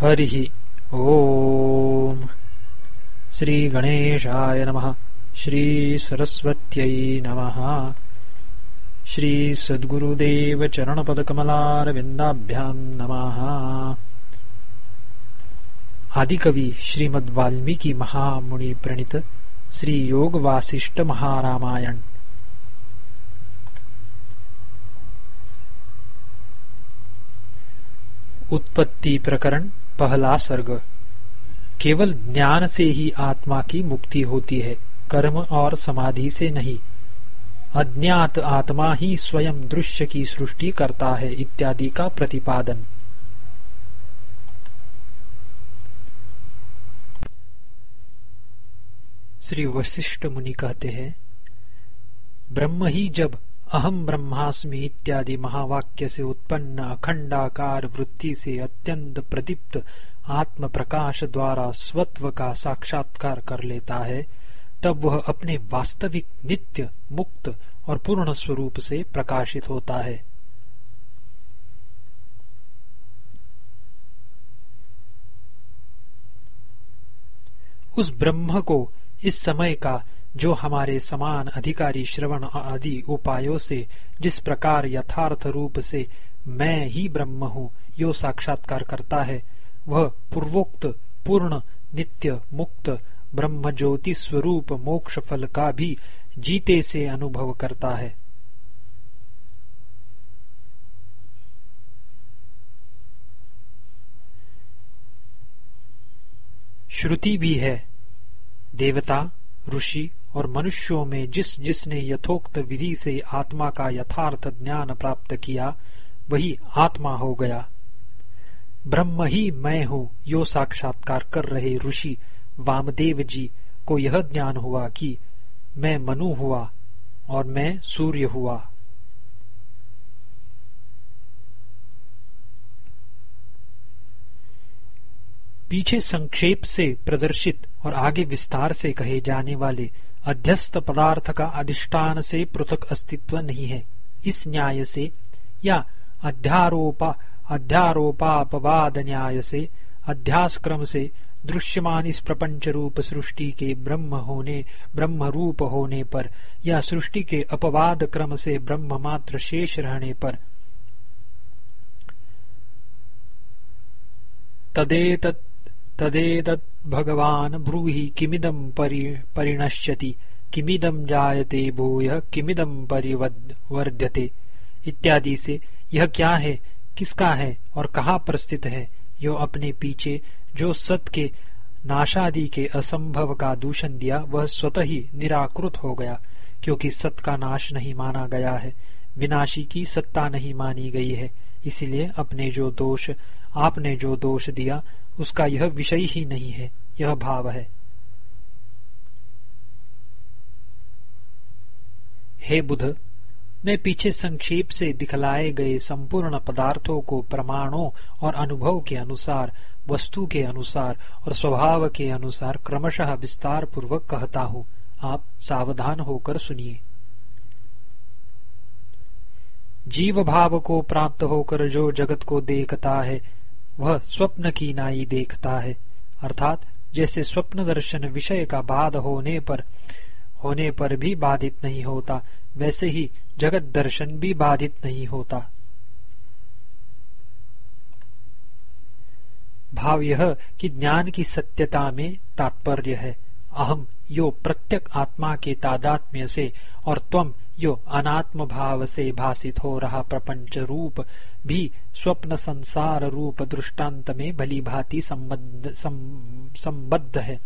हरिः ॐ श्रीगणेशाय नमः। श्रीसरस्वत्यै नमः। श्रीसद्गुरुदेवचरणपदकमलारविन्दाभ्याम् नमः। आदिकवि श्रीमद् वाल्मीकि महामुनि प्रणीत श्री योग वासिष्ठ महारामायण उत्पत्ति प्रकरण पहला सर्ग। केवल ज्ञान से ही आत्मा की मुक्ति होती है, कर्म और समाधि से नहीं। अज्ञात आत्मा ही स्वयं दृश्य की सृष्टि करता है, इत्यादि का प्रतिपादन। श्री वशिष्ठ मुनि कहते हैं, ब्रह्म ही जब अहम ब्रह्मास्मि इत्यादि महावाक्य से उत्पन्न अखंडाकार वृत्ति से अत्यंत प्रदीप्त आत्म प्रकाश द्वारा स्वत्व का साक्षात्कार कर लेता है, तब वह अपने वास्तविक नित्य, मुक्त और पूर्ण स्वरूप से प्रकाशित होता है। उस ब्रह्म को इस समय का जो हमारे समान अधिकारी श्रवण आदि उपायों से, जिस प्रकार यथार्थ रूप से मैं ही ब्रह्म हूँ, यो साक्षात्कार करता है, वह पूर्वोक्त, पूर्ण, नित्य, मुक्त ब्रह्म ज्योति स्वरूप मोक्ष फल का भी जीते से अनुभव करता है। श्रुति भी है, देवता, ऋषि और मनुष्यों में जिस जिसने यथोक्त विधि से आत्मा का यथार्थ ज्ञान प्राप्त किया, वही आत्मा हो गया। ब्रह्म ही मैं हूँ, यो साक्षात्कार कर रहे ऋषि वामदेव जी को यह ज्ञान हुआ कि मैं मनु हुआ और मैं सूर्य हुआ। पीछे संक्षेप से प्रदर्शित और आगे विस्तार से कहे जाने वाले अध्यस्त पदार्थ का अधिष्ठान से पृथक अस्तित्व नहीं है। इस न्याय से या अध्यारोपा अध्यारोपापवाद न्याय से अध्यास क्रम से दृश्यमान इस प्रपंच रूप सृष्टि के ब्रह्म होने ब्रह्म रूप होने पर या सृष्टि के अपवाद क्रम से ब्रह्म मात्र शेष रहने पर तदेतत् तदेतत् भगवान ब्रूहि किमिदम परि, परिणश्यति। किमिदम जायते भूय किमिदम परिवर्ध्यते इत्यादि से यह क्या है किसका है और कहाँ पर स्थित है यो अपने पीछे जो सत के नाशादि के असंभव का दूषण दिया वह स्वतः ही निराकृत हो गया क्योंकि सत का नाश नहीं माना गया है। विनाशी की सत्ता नहीं मानी गई है इसलिए अपने जो दोष आपने जो दोष दिया उसका यह विषय ही नहीं है, यह भाव है। हे बुध, मैं पीछे संक्षेप से दिखलाए गए संपूर्ण पदार्थों को प्रमाणों और अनुभव के अनुसार, वस्तु के अनुसार और स्वभाव के अनुसार क्रमशः विस्तार पूर्वक कहता हूँ। आप सावधान होकर सुनिए। जीव भाव को प्राप्त होकर जो जगत को देखता है वह स्वप्न की नाई देखता है। अर्थात जैसे स्वप्न दर्शन विषय का बाध होने पर होने पर भी बाधित नहीं होता, वैसे ही जगत दर्शन भी बाधित नहीं होता। भाव यह कि ज्ञान की सत्यता में तात्पर्य है। अहम यो प्रत्यक आत्मा के तादात्म्य से और त्वम यो अनात्म भाव से भाषित हो रहा प्रपंच रूप भी स्वप्न संसार रूप दृष्टांत में भली भांति संबद्ध है।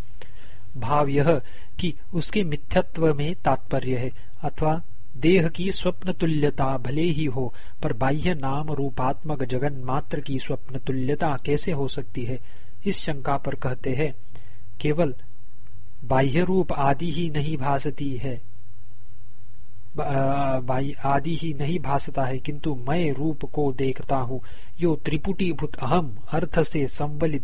भाव यह कि उसके मिथ्यत्व में तात्पर्य है, अथवा देह की स्वप्न तुल्यता भले ही हो, पर बाह्य नाम रूपात्मक जगन मात्र की स्वप्न तुल्यता कैसे हो सकती है? इस शंका पर कहते हैं, केवल बाह्य रूप आदि ही नहीं भासती है। आदि ही नहीं भासता है, किंतु मैं रूप को देखता हूँ। यो त्रिपुटीभूत अहम अर्थ से संबलित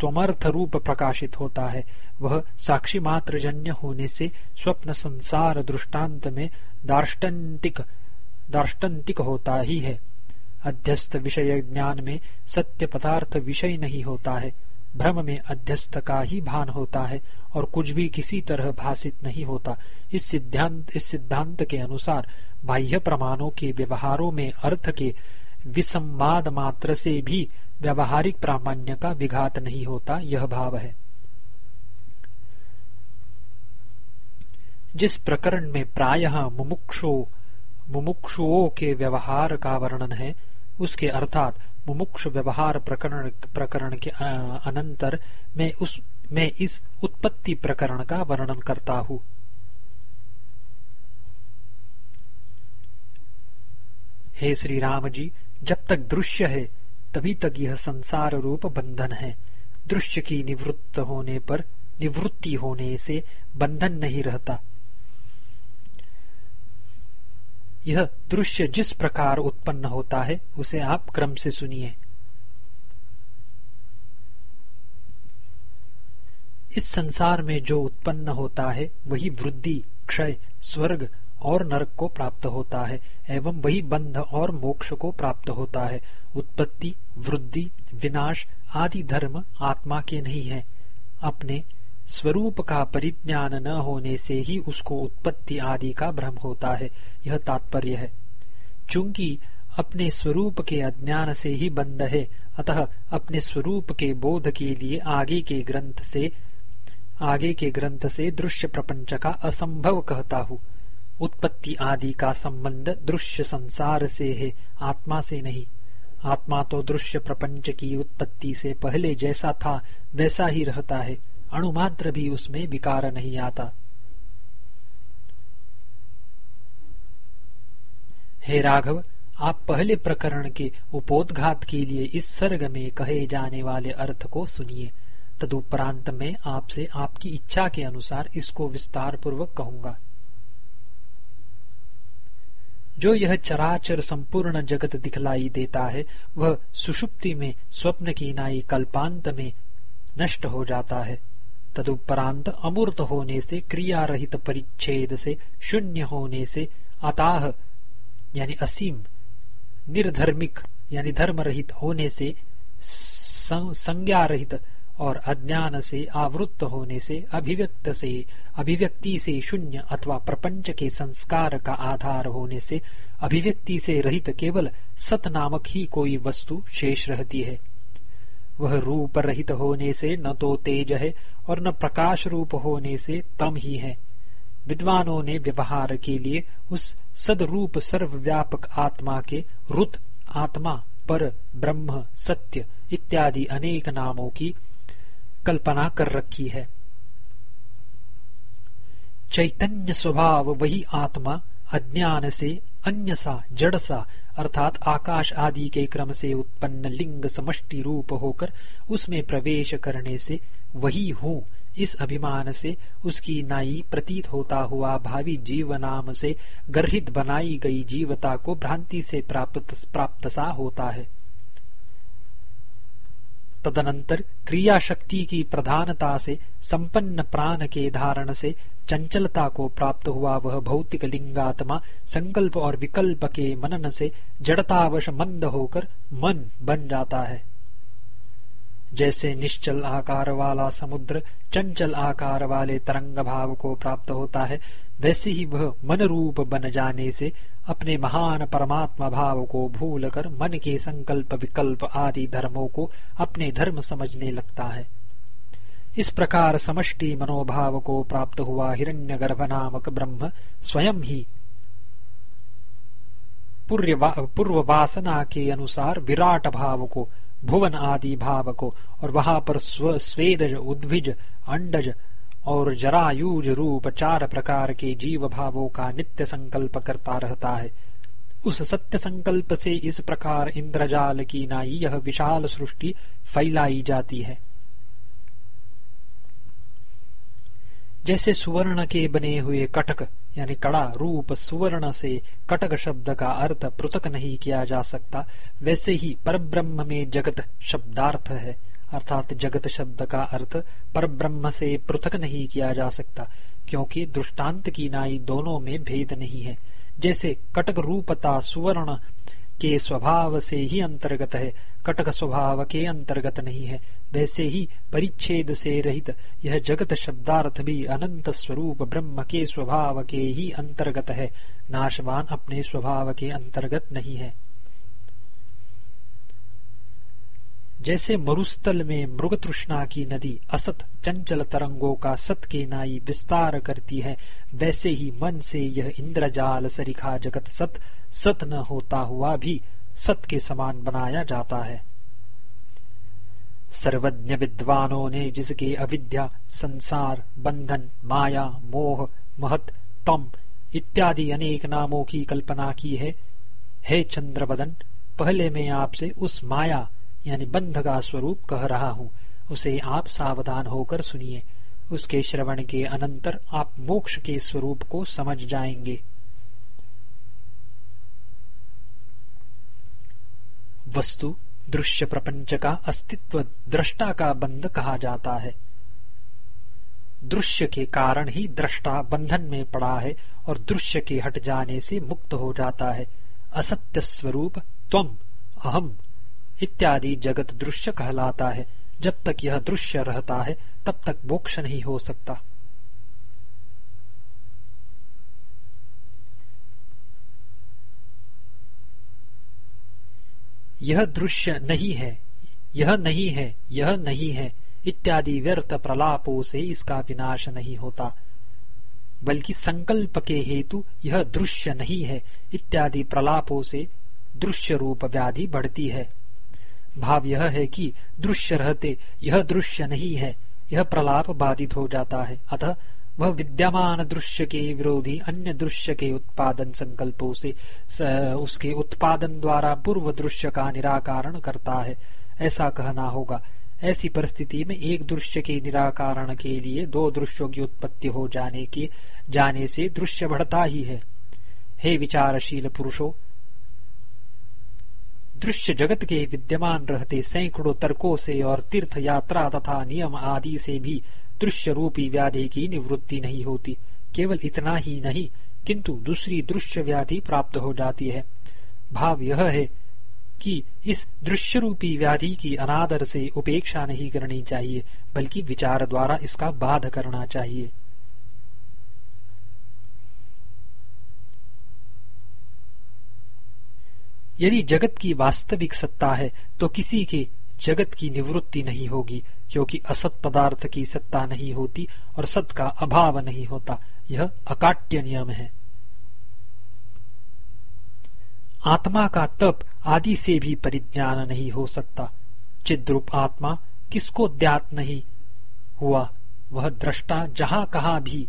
त्वमर्थ रूप प्रकाशित होता है। वह साक्षी मात्र जन्य होने से स्वप्न संसार दृष्टांत में दार्ष्टिक दार्ष्टिक होता ही है। अध्यस्त विषय ज्ञान में सत्य पदार्थ विषय नहीं होता है। भ्रम में अध्यस्त का ही भान होता है। और कुछ भी किसी तरह भाषित नहीं होता। इस सिद्धांत इस सिद्धांत के अनुसार बाह्य प्रमाणों के व्यवहारों में अर्थ के विसंवाद मात्र से भी व्यवहारिक प्रामाण्य का विघात नहीं होता, यह भाव है। जिस प्रकरण में प्रायः मुमुक्षो, मुमुक्षुओं के व्यवहार का वर्णन है, उसके अर्थात मुमुक्ष व्यवहार प्रकरण प्रकरण के अनंतर मैं उस मैं इस उत्पत्ति प्रकरण का वर्णन करता हूँ। हे श्री राम जी, जब तक दृश्य है, तभी तक यह संसार रूप बंधन है। दृश्य की निवृत्त होने पर, निवृत्ति होने से बंधन नहीं रहता। यह दृश्य जिस प्रकार उत्पन्न होता है, उसे आप क्रम से सुनिए। इस संसार में जो उत्पन्न होता है, वही वृद्धि, क्षय, स्वर्ग और नरक को प्राप्त होता है, एवं वही बंध और मोक्ष को प्राप्त होता है। उत्पत्ति, वृद्धि, विनाश आदि धर्म आत्मा के नहीं है। अपने स्वरूप का परिज्ञान न होने से ही उसको उत्पत्ति आदि का भ्रम होता है। यह तात्पर्य है। चूँकि अपने स्वरूप के अज्ञान से ही बंद है, अतः अपने स्वरूप के बोध के लिए आगे के ग्रंथ से आगे के ग्रंथ से दृश्य प्रपंच का असंभव कहता हूँ। उत्पत्ति आदि का संबंध दृश्य संसार से है, आत्मा से नहीं। आत्मा तो दृश्य प्रपंच की उत्पत्ति से पहले जैसा था, वैसा ही रहता है। अणुमात्र भी उसमें विकार नहीं आता। हे राघव, आप पहले प्रकरण के उपोदघात के लिए इस सर्ग में कहे जाने वाले अर्थ को सुनिए। तदुपरांत में आपसे आपकी इच्छा के अनुसार इसको विस्तार पूर्वक कहूँगा। जो यह चराचर संपूर्ण जगत दिखलाई देता है, वह सुषुप्ति में, स्वप्न की नाई कल्पांत में नष्ट हो जाता है। तदुपरांत अमूर्त होने से क्रिया रहित परिच्छेद से, शून्य होने से, अताह, यानी असीम, निर्धर्मिक, यानी धर्म रहित होने से संज्ञा रहित और अज्ञान से आवृत्त होने से, अभिव्यक्त से, अभिव्यक्ति से शून्य अथवा प्रपंच के संस्कार का आधार होने से, अभिव्यक्ति से रहित केवल सत नामक ही कोई वस्तु शेष रहती है। वह रूप रहित होने से न तो तेज है और न प्रकाश रूप होने से तम ही है। विद्वानों ने व्यवहार के लिए उस सदरूप सर्वव्यापक आत्मा के रुत आत्मा पर ब्रह्म, सत्य इत्यादि अनेक नामों की कल्पना कर रखी है। चैतन्य स्वभाव वही आत्मा अज्ञान से, अन्य सा, जड़ सा, अर्थात आकाश आदि के क्रम से उत्पन्न लिंग समष्टि रूप होकर उसमें प्रवेश करने से वही हूँ। इस अभिमान से उसकी नाई प्रतीत होता हुआ भावी जीव नाम से गर्हित बनाई गई जीवता को भ्रांति से प्राप्त प्राप्त सा होता है। तदनंतर क्रिया शक्ति की प्रधानता से, संपन्न प्राण के धारण से, चंचलता को प्राप्त हुआ वह भौतिक लिंगात्मा, संकल्प और विकल्प के मनन से जड़तावश मंद होकर मन बन जाता है। जैसे निश्चल आकार वाला समुद्र चंचल आकार वाले तरंग भाव को प्राप्त होता है वैसे ही वह मन रूप बन जाने से अपने महान परमात्मा भाव को भूल कर मन के संकल्प विकल्प आदि धर्मों को अपने धर्म समझने लगता है। इस प्रकार समष्टि मनोभाव को प्राप्त हुआ हिरण्यगर्भ नामक ब्रह्म स्वयं ही पूर्व वासना के अनुसार विराट भाव को, भुवन आदि भाव को और वहाँ पर स्व, स्वेदज, उद्भिज, अंडज और जरायुज रूप चार प्रकार के जीव भावों का नित्य संकल्प करता रहता है। उस सत्य संकल्प से इस प्रकार इंद्रजाल की नाई यह विशाल सृष्टि फैलाई जाती है। जैसे सुवर्ण के बने हुए कटक, यानी कड़ा रूप सुवर्ण से कटक शब्द का अर्थ पृथक नहीं किया जा सकता, वैसे ही परब्रह्म में जगत शब्दार्थ है। अर्थात जगत शब्द का अर्थ परब्रह्म से पृथक नहीं किया जा सकता, क्योंकि दृष्टांत की नाई दोनों में भेद नहीं है। जैसे कटक रूपता सुवर्ण के स्वभाव से ही अंतर्गत है, कटक स्वभाव के अंतर्गत नहीं है, वैसे ही परिच्छेद से रहित यह जगत शब्दार्थ भी अनंत स्वरूप ब्रह्म के स्वभाव के ही अंतर्गत है। नाशवान अपने स्वभाव के अंतर्गत नहीं है। जैसे मरुस्थल में मृग तृष्णा की नदी असत चंचल तरंगों का सत के नाई विस्तार करती है, वैसे ही मन से यह इंद्रजाल सरिखा जगत सत सत न होता हुआ भी सत के समान बनाया जाता है। सर्वज्ञ विद्वानों ने जिसके अविद्या, संसार, बंधन, माया, मोह, महत, तम इत्यादि अनेक नामों की कल्पना की है, हे चंद्रबदन पहले मैं आपसे उस माया यानी बंध का स्वरूप कह रहा हूँ। उसे आप सावधान होकर सुनिए। उसके श्रवण के अनंतर आप मोक्ष के स्वरूप को समझ जाएँगे। वस्तु, दृश्य प्रपंच का अस्तित्व, दृष्टा का बंध कहा जाता है। दृश्य के कारण ही दृष्टा बंधन में पड़ा है और दृश्य के हट जाने से मुक्त हो जाता है। असत्य स्वरूप त्वम अहम। इत्यादि जगत दृश्य कहलाता है। जब तक यह दृश्य रहता है, तब तक मोक्ष नहीं हो सकता। यह दृश्य नहीं है, यह नहीं है, यह नहीं है, इत्यादि व्यर्थ प्रलापों से इसका विनाश नहीं होता। बल्कि संकल्प के हेतु यह दृश्य नहीं है, इत्यादि प्रलापों से दृश्य रूप व्याधि बढ़ती है। भाव यह है कि दृश्य रहते, यह दृश्य नहीं है, यह प्रलाप बाधित हो जाता है। अतः वह विद्यमान दृश्य के विरोधी अन्य दृश्य के उत्पादन संकल्पों से उसके उत्पादन द्वारा पूर्व दृश्य का निराकरण करता है। ऐसा कहना होगा। ऐसी परिस्थिति में एक दृश्य के निराकरण के लिए दो दृश्यों की उत्पत्ति हो जाने के, जाने से दृश्य बढ़ता ही है। हे विचारशील पुरुषों दृश्य जगत के विद्यमान रहते सैकड़ों तर्कों से और तीर्थ यात्रा तथा नियम आदि से भी दृश्य रूपी व्याधि की निवृत्ति नहीं होती। केवल इतना ही नहीं, किंतु दूसरी दृश्य व्याधि प्राप्त हो जाती है। भाव यह है कि इस दृश्य रूपी व्याधि की अनादर से उपेक्षा नहीं करनी चाहिए, बल्कि विचार द्वारा इसका बाध करना चाहिए। यदि जगत की वास्तविक सत्ता है तो किसी के जगत की निवृत्ति नहीं होगी, क्योंकि असत पदार्थ की सत्ता नहीं होती और सत का अभाव नहीं होता। यह अकाट्य नियम है। आत्मा का तप आदि से भी परिज्ञान नहीं हो सकता। चिद्रूप आत्मा किसको ज्ञात नहीं हुआ? वह दृष्टा जहाँ कहा भी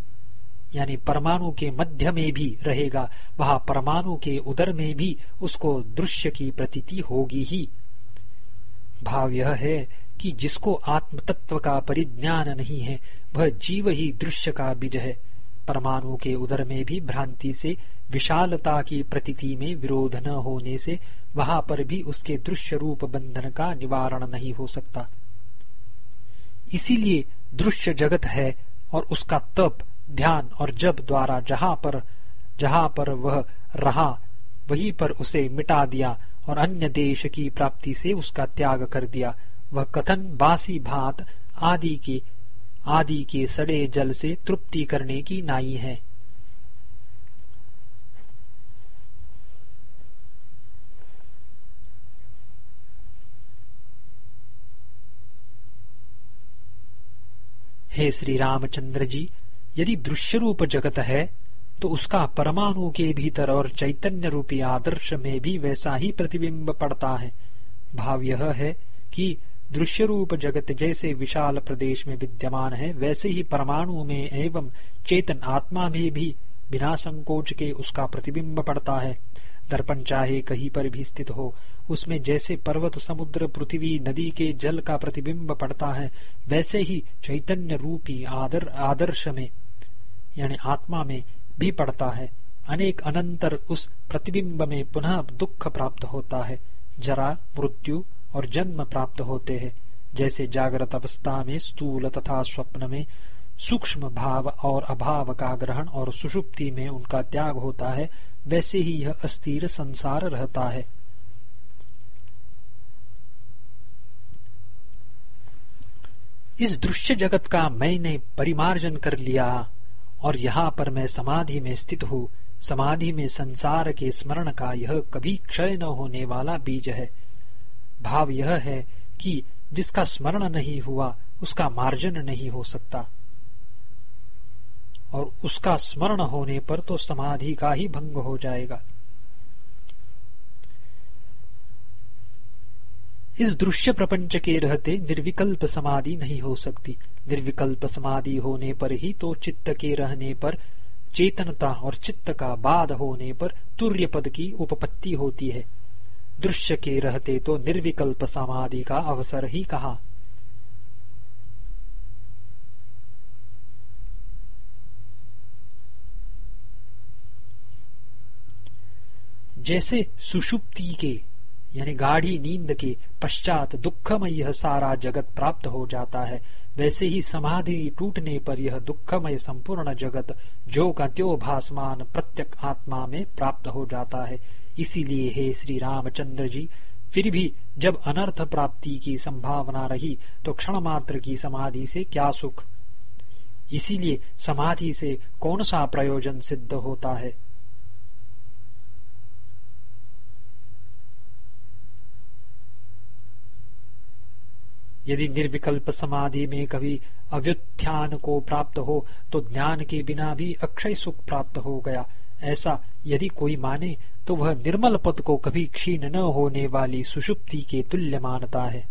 यानी परमाणु के मध्य में भी रहेगा, वहाँ परमाणु के उदर में भी उसको दृश्य की प्रतीति होगी ही। भाव यह है कि जिसको आत्म तत्व का परिज्ञान नहीं है, वह जीव ही दृश्य का बीज है। परमाणु के उदर में भी भ्रांति से, विशालता की प्रतीति में विरोध न होने से, वहाँ पर भी उसके दृश्य रूप बंधन का निवारण नहीं हो सकता। इसीलिए दृश्य जगत है और उसका तप ध्यान और जब द्वारा जहाँ पर जहाँ पर वह रहा, वहीं पर उसे मिटा दिया और अन्य देश की प्राप्ति से उसका त्याग कर दिया। वह कथन, बासी भात, आदि के आदि के सड़े जल से तृप्ति करने की नाई है। हे श्री रामचंद्र जी यदि दृश्य रूप जगत है तो उसका परमाणु के भीतर और चैतन्य रूपी आदर्श में भी वैसा ही प्रतिबिंब पड़ता है। भाव यह है कि दृश्य रूप जगत जैसे विशाल प्रदेश में विद्यमान है, वैसे ही परमाणु में एवं चेतन आत्मा में भी बिना संकोच के उसका प्रतिबिंब पड़ता है। दर्पण चाहे कहीं पर भी स्थित हो, उसमें जैसे पर्वत, समुद्र, पृथ्वी, नदी के जल का प्रतिबिंब पड़ता है, वैसे ही चैतन्य रूपी आदर, आदर्श में यानी आत्मा में भी पड़ता है। अनेक अनंतर उस प्रतिबिंब में पुनः दुख प्राप्त होता है। जरा, मृत्यु और जन्म प्राप्त होते हैं। जैसे जागृत अवस्था में स्थूल तथा स्वप्न में सूक्ष्म भाव और अभाव का ग्रहण और सुषुप्ति में उनका त्याग होता है, वैसे ही यह अस्थिर संसार रहता है। इस दृश्य जगत का मैंने परिमार्जन कर लिया। और यहाँ पर मैं समाधि में स्थित हूँ। समाधि में संसार के स्मरण का यह कभी क्षय न होने वाला बीज है। भाव यह है कि जिसका स्मरण नहीं हुआ, उसका मार्जन नहीं हो सकता। और उसका स्मरण होने पर तो समाधि का ही भंग हो जाएगा। इस दृश्य प्रपंच के रहते निर्विकल्प समाधि नहीं हो सकती। निर्विकल्प समाधि होने पर ही तो चित्त के रहने पर चेतनता और चित्त का बाध होने पर तुर्य पद की उपपत्ति होती है। दृश्य के रहते तो निर्विकल्प समाधि का अवसर ही कहा? जैसे सुषुप्ति के यानी गाढ़ी नींद के पश्चात दुखमय यह सारा जगत प्राप्त हो जाता है। वैसे ही समाधि टूटने पर यह दुखमय संपूर्ण जगत जो का त्यो भासमान प्रत्यक आत्मा में प्राप्त हो जाता है। इसीलिए हे श्री रामचंद्र जी, फिर भी जब अनर्थ प्राप्ति की संभावना रही तो क्षण मात्र की समाधि से क्या सुख? इसीलिए समाधि से कौन सा प्रयोजन सिद्ध होता है? यदि निर्विकल्प समाधि में कभी अव्युत्थान को प्राप्त हो तो ज्ञान के बिना भी अक्षय सुख प्राप्त हो गया। ऐसा यदि कोई माने तो वह निर्मल पद को कभी क्षीण न होने वाली सुषुप्ति के तुल्य मानता है।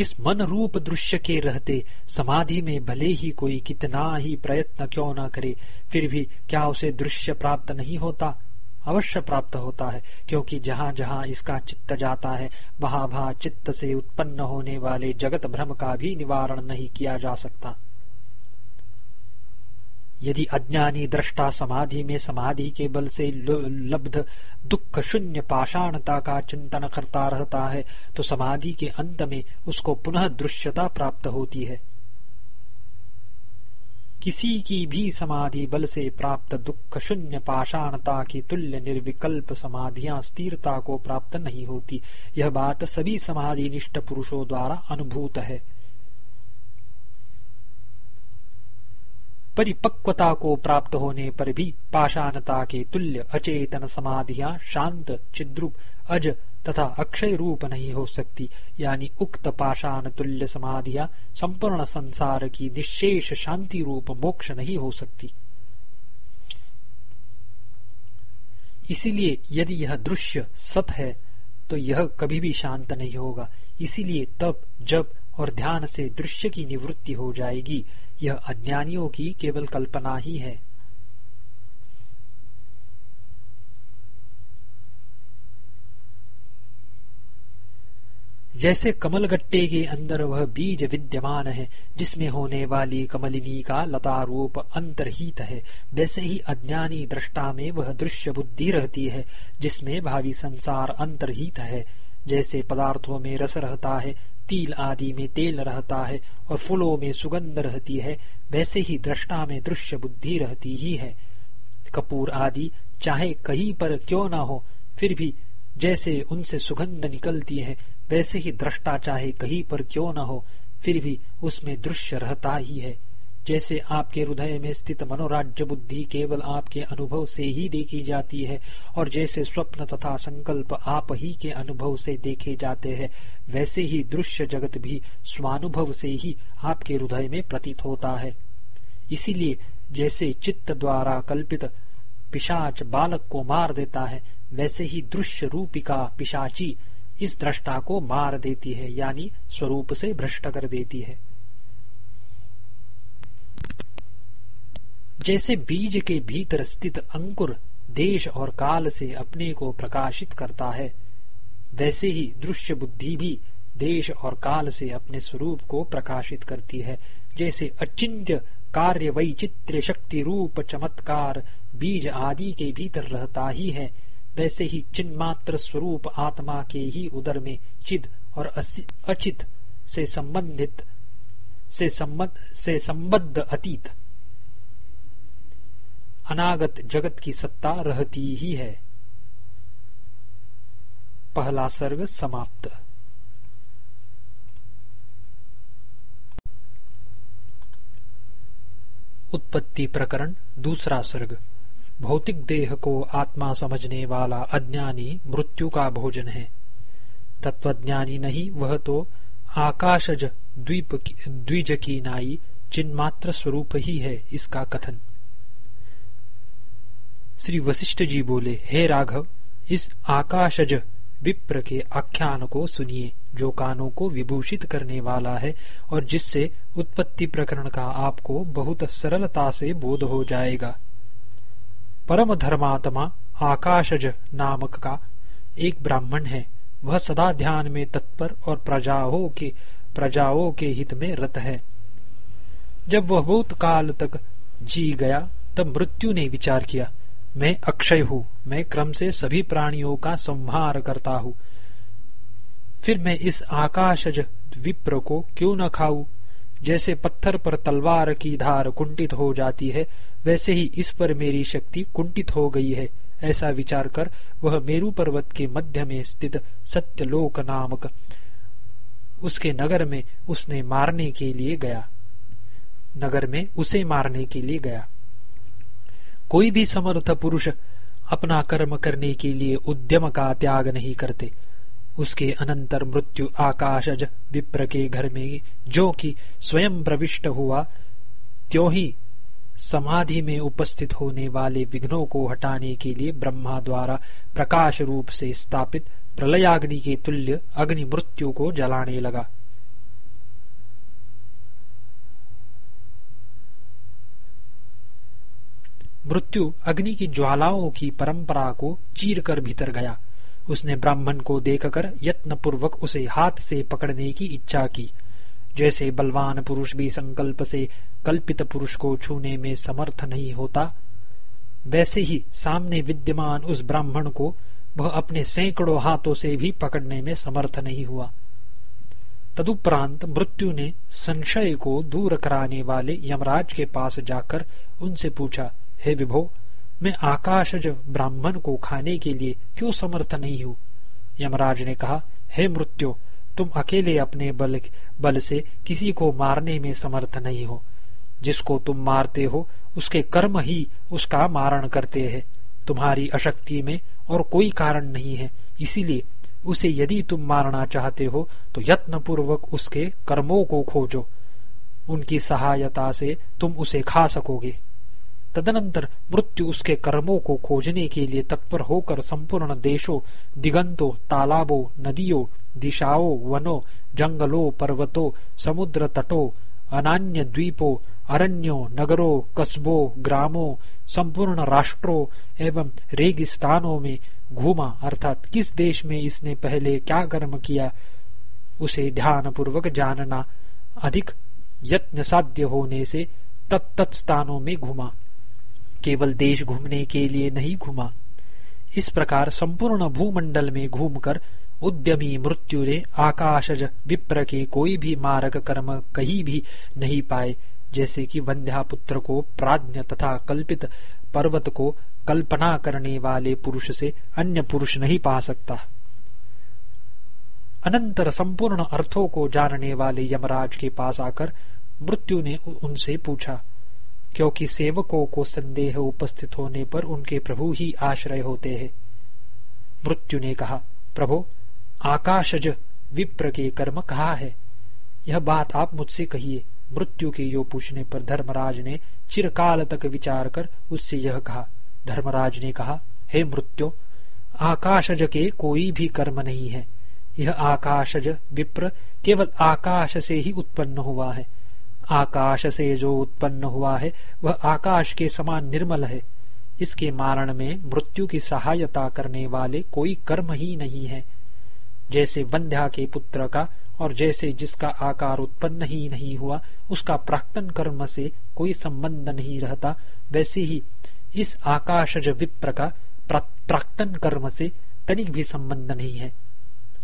इस मन रूप दृश्य के रहते समाधि में भले ही कोई कितना ही प्रयत्न क्यों न करे, फिर भी क्या उसे दृश्य प्राप्त नहीं होता? अवश्य प्राप्त होता है, क्योंकि जहाँ जहाँ इसका चित्त जाता है, वहाँ वहाँ चित्त से उत्पन्न होने वाले जगत भ्रम का भी निवारण नहीं किया जा सकता। यदि अज्ञानी दृष्टा समाधि में समाधि के बल से लब्ध दुख शून्य पाषाणता का चिंतन करता रहता है तो समाधि के अंत में उसको पुनः दृश्यता प्राप्त होती है। किसी की भी समाधि बल से प्राप्त दुख शून्य पाषाणता की तुल्य निर्विकल्प समाधियाँ स्थिरता को प्राप्त नहीं होती। यह बात सभी समाधि निष्ठ पुरुषों द्वारा अनुभूत है। परिपक्वता को प्राप्त होने पर भी पाषाणता के तुल्य, अचेतन, समाधियाँ शांत चिद्रुप अज तथा अक्षय रूप नहीं हो सकती। यानी उक्त पाषाण तुल्य समाधियाँ संपूर्ण संसार की निशेष शांति रूप मोक्ष नहीं हो सकती। इसीलिए यदि यह दृश्य सत है तो यह कभी भी शांत नहीं होगा। इसीलिए तब जब और ध्यान से दृश्य की निवृत्ति हो जाएगी। यह अज्ञानियों की केवल कल्पना ही है। जैसे कमलगट्टे के अंदर वह बीज विद्यमान है, जिसमें होने वाली कमलिनी का लता रूप अंतरहित है, वैसे ही अज्ञानी दृष्टा में वह दृश्य बुद्धि रहती है, जिसमें भावी संसार अंतरहित है, जैसे पदार्थों में रस रहता है तिल आदि में तेल रहता है और फूलों में सुगंध रहती है, वैसे ही दृष्टा में दृश्य बुद्धि रहती ही है। कपूर आदि, चाहे कहीं पर क्यों ना हो, फिर भी जैसे उनसे सुगंध निकलती है, वैसे ही दृष्टा चाहे कहीं पर क्यों ना हो, फिर भी उसमें दृश्य रहता ही है। जैसे आपके हृदय में स्थित मनोराज्य बुद्धि केवल आपके अनुभव से ही देखी जाती है, और जैसे स्वप्न तथा संकल्प आप ही के अनुभव से देखे जाते हैं, वैसे ही दृश्य जगत भी स्वानुभव से ही आपके हृदय में प्रतीत होता है। इसीलिए जैसे चित्त द्वारा कल्पित पिशाच बालक को मार देता है, वैसे ही दृश्य रूपिका पिशाची इस दृष्टा को मार देती है, यानी स्वरूप से भ्रष्ट कर देती है। जैसे बीज के भीतर स्थित अंकुर देश और काल से अपने को प्रकाशित करता है, वैसे ही दृश्य बुद्धि भी देश और काल से अपने स्वरूप को प्रकाशित करती है। जैसे अचिंत्य कार्य वैचित्र शक्ति रूप चमत्कार बीज आदि के भीतर रहता ही है, वैसे ही चिन्मात्र स्वरूप आत्मा के ही उदर में चिद और अचित से संबंधित से संबद्ध से संबद्ध अतीत। अनागत जगत की सत्ता रहती ही है। पहला सर्ग समाप्त। उत्पत्ति प्रकरण, दूसरा सर्ग। भौतिक देह को आत्मा समझने वाला अज्ञानी मृत्यु का भोजन है। तत्वज्ञानी नहीं, वह तो आकाशज द्वीप द्विज की नाई चिन्मात्र स्वरूप ही है इसका कथन। श्री वशिष्ठ जी बोले, हे राघव, इस आकाशज विप्र के आख्यान को सुनिए, जो कानों को विभूषित करने वाला है, और जिससे उत्पत्ति प्रकरण का आपको बहुत सरलता से बोध हो जाएगा। परम धर्मात्मा आकाशज नामक का एक ब्राह्मण है। वह सदा ध्यान में तत्पर और प्रजाओं के प्रजाओं के हित में रत है। जब वह बहुत काल तक जी गया, तब मृत्यु ने विचार किया। मैं अक्षय हूँ, मैं क्रम से सभी प्राणियों का संहार करता हूँ। फिर मैं इस आकाशज विप्र को क्यों न खाऊ? जैसे पत्थर पर तलवार की धार कुंठित हो जाती है, वैसे ही इस पर मेरी शक्ति कुंठित हो गई है। ऐसा विचार कर वह मेरु पर्वत के मध्य में स्थित सत्यलोक नामक उसके नगर में उसने मारने के लिए गया। नगर में उसे मारने के लिए गया। कोई भी समर्थ पुरुष अपना कर्म करने के लिए उद्यम का त्याग नहीं करते। उसके अनंतर मृत्यु आकाशज विप्र के घर में, जो कि स्वयं प्रविष्ट हुआ, त्यों ही समाधि में उपस्थित होने वाले विघ्नों को हटाने के लिए ब्रह्मा द्वारा प्रकाश रूप से स्थापित प्रलयाग्नि के तुल्य अग्नि मृत्यु को जलाने लगा। मृत्यु अग्नि की ज्वालाओं की परंपरा को चीर कर भीतर गया। उसने ब्राह्मण को देखकर यत्न पूर्वक उसे हाथ से पकड़ने की इच्छा की। जैसे बलवान पुरुष भी संकल्प से कल्पित पुरुष को छूने में समर्थ नहीं होता, वैसे ही सामने विद्यमान उस ब्राह्मण को वह अपने सैकड़ों हाथों से भी पकड़ने में समर्थ नहीं हुआ। तदुपरांत मृत्यु ने संशय को दूर कराने वाले यमराज के पास जाकर उनसे पूछा हे विभो, मैं आकाशज ब्राह्मण को खाने के लिए क्यों समर्थ नहीं हूँ? यमराज ने कहा, हे मृत्यु, तुम अकेले अपने बल बल से किसी को मारने में समर्थ नहीं हो। जिसको तुम मारते हो, उसके कर्म ही उसका मारण करते हैं। तुम्हारी अशक्ति में और कोई कारण नहीं है। इसीलिए उसे यदि तुम मारना चाहते हो तो यत्न पूर्वक उसके कर्मों को खोजो। उनकी सहायता से तुम उसे खा सकोगे। तदनंतर मृत्यु उसके कर्मों को खोजने के लिए तत्पर होकर संपूर्ण देशों, दिगंतों, तालाबों, नदियों, दिशाओं, वनों, जंगलों, पर्वतों समुद्र तटों अनान्य द्वीपों, अरण्यों, नगरों, कस्बों, ग्रामों, संपूर्ण राष्ट्रों एवं रेगिस्तानों में घूमा। अर्थात किस देश में इसने पहले क्या कर्म किया, उसे ध्यान पूर्वक जानना अधिक यत्न साध्य होने से तत्त स्थानों में घूमा। केवल देश घूमने के लिए नहीं घूमा। इस प्रकार संपूर्ण भूमंडल में घूमकर उद्यमी मृत्यु ने आकाशज विप्र के कोई भी मारक कर्म कहीं भी नहीं पाए, जैसे कि वंध्या पुत्र को प्राज्ञ तथा कल्पित पर्वत को कल्पना करने वाले पुरुष से अन्य पुरुष नहीं पा सकता। अनंतर संपूर्ण अर्थों को जानने वाले यमराज के पास आकर मृत्यु ने उनसे पूछा क्योंकि सेवकों को संदेह उपस्थित होने पर उनके प्रभु ही आश्रय होते हैं। मृत्यु ने कहा, प्रभु आकाशज विप्र के कर्म कहा है? यह बात आप मुझसे कहिए। मृत्यु के यो पूछने पर धर्मराज ने चिरकाल तक विचार कर उससे यह कहा। धर्मराज ने कहा, हे मृत्यु आकाशज के कोई भी कर्म नहीं है। यह आकाशज विप्र केवल आकाश से ही उत्पन्न हुआ है। आकाश से जो उत्पन्न हुआ है, वह आकाश के समान निर्मल है। इसके मारण में मृत्यु की सहायता करने वाले कोई कर्म ही नहीं है। जैसे बंध्या के पुत्र का और जैसे जिसका आकार उत्पन्न ही नहीं हुआ, उसका प्राक्तन कर्म से कोई संबंध नहीं रहता, वैसे ही इस आकाशज विप्र का प्राक्तन कर्म से तनिक भी संबंध नहीं है।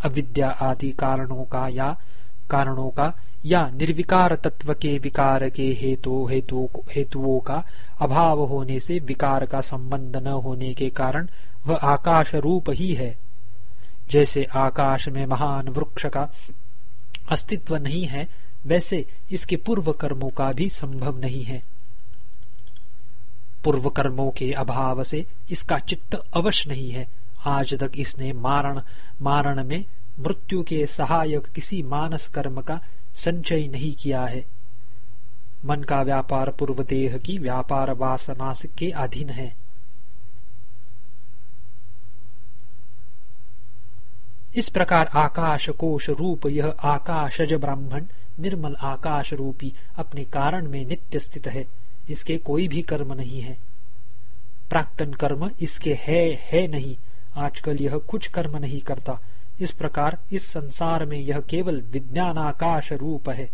अविद्या आदि कारणों का या कारणों का या निर्विकार तत्व के विकार के हेतु हेतु हेतुओं का अभाव होने से विकार का संबंध न होने के कारण वह आकाश रूप ही है। जैसे आकाश में महान वृक्ष का अस्तित्व नहीं है, वैसे इसके पूर्व कर्मों का भी संभव नहीं है। पूर्व कर्मों के अभाव से इसका चित्त अवश्य नहीं है। आज तक इसने मारण मारण में मृत्यु के सहायक किसी मानस कर्म का संचय नहीं किया है। मन का व्यापार पूर्व देह की व्यापार वासना के अधीन है। इस प्रकार आकाश कोश रूप यह आकाशज ब्राह्मण, निर्मल आकाश रूपी अपने कारण में नित्य स्थित है। इसके कोई भी कर्म नहीं है। प्राक्तन कर्म इसके है है नहीं। आजकल यह कुछ कर्म नहीं करता। इस प्रकार इस संसार में यह केवल विज्ञान आकाश रूप है।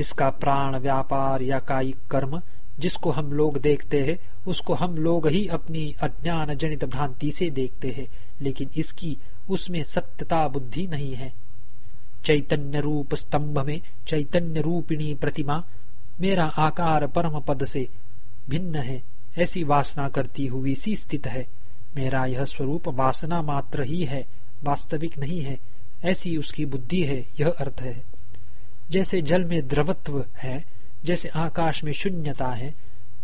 इसका प्राण व्यापार या कायिक कर्म जिसको हम लोग देखते हैं, उसको हम लोग ही अपनी अज्ञान जनित भ्रांति से देखते हैं, लेकिन इसकी उसमें सत्यता बुद्धि नहीं है। चैतन्य रूप स्तंभ में चैतन्य रूपिणी प्रतिमा मेरा आकार परम पद से भिन्न है, ऐसी वासना करती हुई सी स्थित है। मेरा यह स्वरूप वासना मात्र ही है, वास्तविक नहीं है, ऐसी उसकी बुद्धि है, यह अर्थ है। जैसे जल में द्रवत्व है, जैसे आकाश में शून्यता है,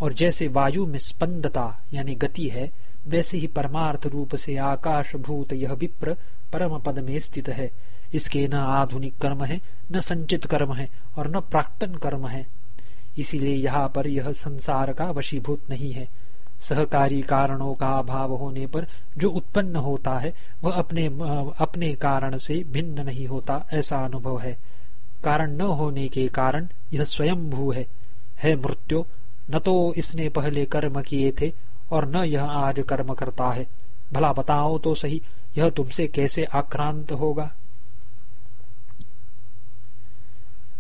और जैसे वायु में स्पंदता, यानी गति है, वैसे ही परमार्थ रूप से आकाश भूत यह विप्र परम पद में स्थित है। इसके न आधुनिक कर्म है, न संचित कर्म है, और न प्राक्तन कर्म है। इसीलिए यहाँ पर यह संसार का वशीभूत नहीं है। सहकारी कारणों का अभाव होने पर जो उत्पन्न होता है, वह अपने अपने कारण से भिन्न नहीं होता, ऐसा अनुभव है। कारण न होने के कारण यह स्वयं भू है। है मृत्यु, न तो इसने पहले कर्म किए थे, और न यह आज कर्म करता है। भला बताओ तो सही, यह तुमसे कैसे आक्रांत होगा?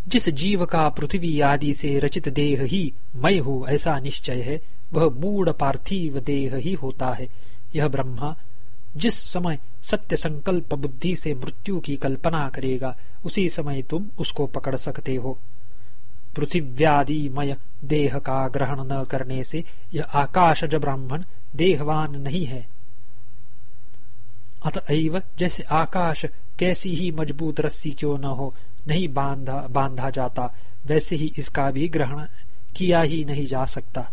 जिस जीव का पृथ्वी आदि से रचित देह ही मय हूँ, ऐसा निश्चय है। वह मूड पार्थिव देह ही होता है। यह ब्रह्मा जिस समय सत्य संकल्प बुद्धि से मृत्यु की कल्पना करेगा, उसी समय तुम उसको पकड़ सकते हो। पृथिव्यादिमय देह का ग्रहण न करने से यह आकाशज ब्राह्मण देहवान नहीं है। अतएव जैसे आकाश कैसी ही मज़बूत रस्सी क्यों न हो, नहीं बांधा बांधा जाता, वैसे ही इसका भी ग्रहण किया ही नहीं जा सकता।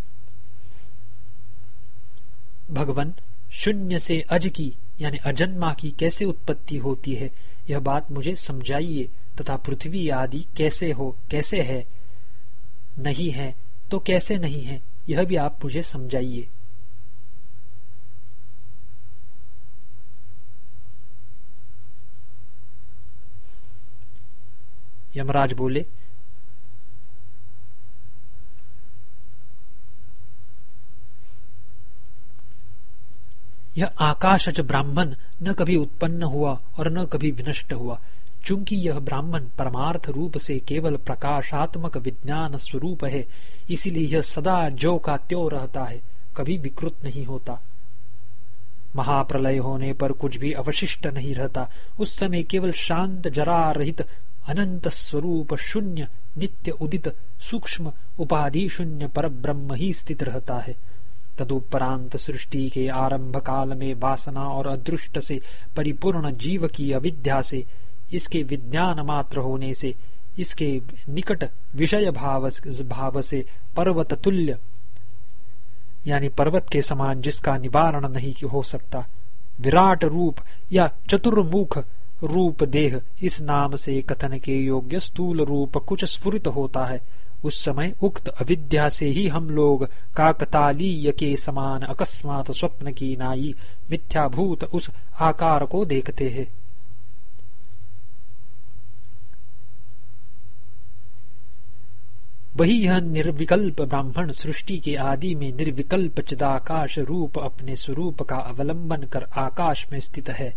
भगवान, शून्य से अज की, यानी अजन्मा की कैसे उत्पत्ति होती है? यह बात मुझे समझाइए, तथा पृथ्वी आदि कैसे हो, कैसे है? नहीं है तो कैसे नहीं है? यह भी आप मुझे समझाइए। यमराज बोले यह आकाशज ब्राह्मण न कभी उत्पन्न हुआ और न कभी विनष्ट हुआ। चूँकि यह ब्राह्मण परमार्थ रूप से केवल प्रकाशात्मक विज्ञान स्वरूप है, इसीलिए यह सदा जो का त्यो रहता है, कभी विकृत नहीं होता। महाप्रलय होने पर कुछ भी अवशिष्ट नहीं रहता। उस समय केवल शांत जरा रहित अनंत स्वरूप, शून्य, नित्य, उदित, सूक्ष्म, उपाधि शून्य पर ब्रह्म ही स्थित रहता है। तदुपरांत सृष्टि के आरंभ काल में वासना और अदृष्ट से परिपूर्ण जीव की अविद्या से, इसके विज्ञान मात्र होने से, इसके निकट विषय भाव भाव से पर्वत तुल्य, यानी पर्वत के समान जिसका निवारण नहीं हो सकता, विराट रूप या चतुर्मुख रूप देह, इस नाम से कथन के योग्य स्थूल रूप कुछ स्फुरित होता है। उस समय उक्त अविद्या से ही हम लोग काकतालीय के समान अकस्मात स्वप्न की नाई मिथ्याभूत उस आकार को देखते हैं। वही यह निर्विकल्प ब्राह्मण सृष्टि के आदि में निर्विकल्प चिदाकाश रूप अपने स्वरूप का अवलंबन कर आकाश में स्थित है।